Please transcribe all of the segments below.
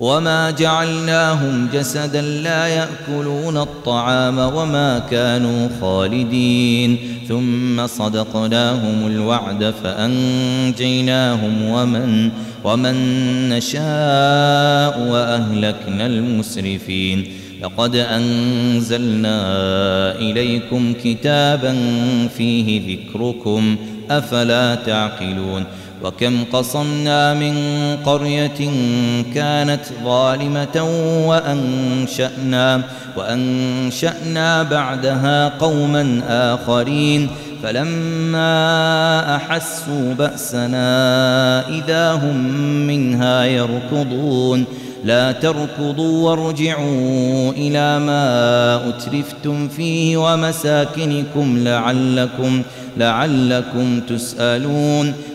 وما جعلناهم جسدا لا ياكلون الطعام وما كانوا خالدين ثم صدقناهم الوعد فانجيناهم ومن ومن نشاء واهلكنا المسرفين لقد انزلنا اليكم كتابا فيه ذكركم افلا تعقلون وكم قصمنا من قرية كانت ظالمة وأنشأنا وأنشأنا بعدها قوما آخرين فلما أحسوا بأسنا إذا هم منها يركضون لا تركضوا وارجعوا إلى ما أترفتم فيه ومساكنكم لعلكم لعلكم تسألون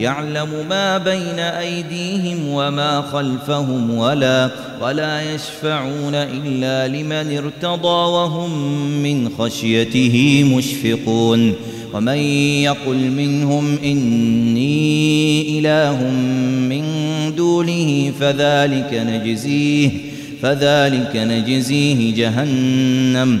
يعلم ما بين أيديهم وما خلفهم ولا ولا يشفعون إلا لمن ارتضى وهم من خشيته مشفقون. ومن يقل منهم إني إله من دونه فذلك نجزيه فذلك نجزيه جهنم.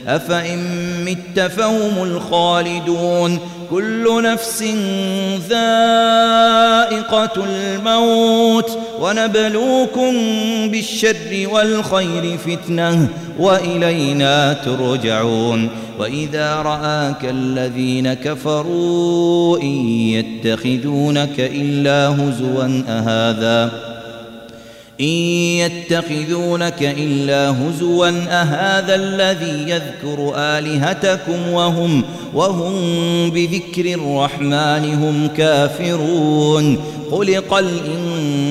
أفإن مت فهم الخالدون كل نفس ذائقة الموت ونبلوكم بالشر والخير فتنة وإلينا ترجعون وإذا رآك الذين كفروا إن يتخذونك إلا هزوا أهذا إن يتخذونك إلا هزوا أهذا الذي يذكر آلهتكم وهم وهم بذكر الرحمن هم كافرون. خلق الإنسان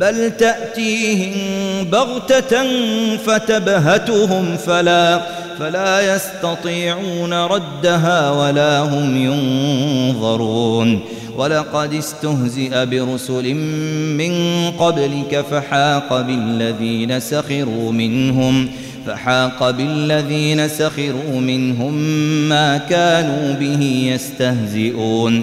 بل تأتيهم بغتة فتبهتهم فلا فلا يستطيعون ردها ولا هم ينظرون. ولقد استهزئ برسل من قبلك فحاق بالذين سخروا منهم فحاق بالذين سخروا منهم ما كانوا به يستهزئون.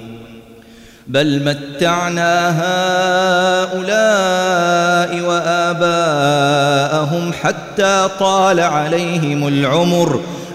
بل متعنا هؤلاء وآباءهم حتى طال عليهم العمر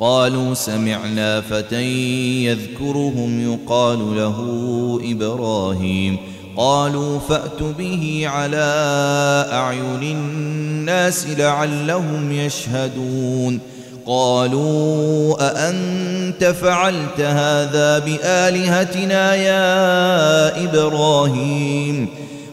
قالوا سمعنا فتى يذكرهم يقال له إبراهيم. قالوا فأت به على أعين الناس لعلهم يشهدون. قالوا أأنت فعلت هذا بآلهتنا يا إبراهيم؟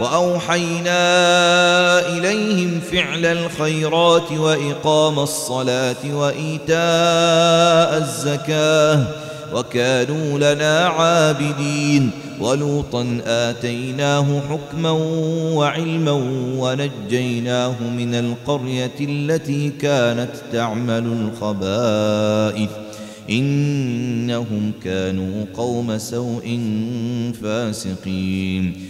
وأوحينا إليهم فعل الخيرات وإقام الصلاة وإيتاء الزكاة وكانوا لنا عابدين ولوطا آتيناه حكما وعلما ونجيناه من القرية التي كانت تعمل الخبائث إنهم كانوا قوم سوء فاسقين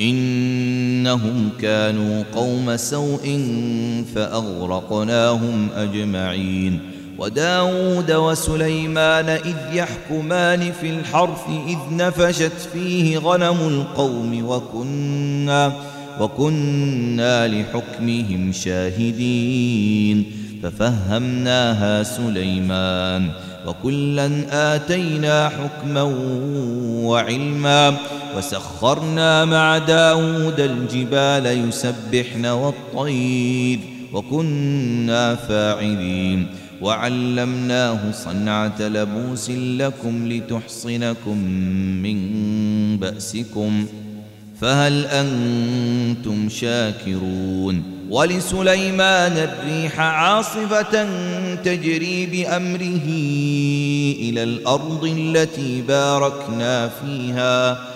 إنهم كانوا قوم سوء فأغرقناهم أجمعين. وداود وسليمان إذ يحكمان في الحرث إذ نفشت فيه غنم القوم وكنا وكنا لحكمهم شاهدين. ففهمناها سليمان وكلا آتينا حكما وعلما وسخرنا مع داود الجبال يسبحن والطير وكنا فاعلين. وعلمناه صنعة لبوس لكم لتحصنكم من بأسكم. فهل أنتم شاكرون؟ ولسليمان الريح عاصفة تجري بأمره إلى الأرض التي باركنا فيها.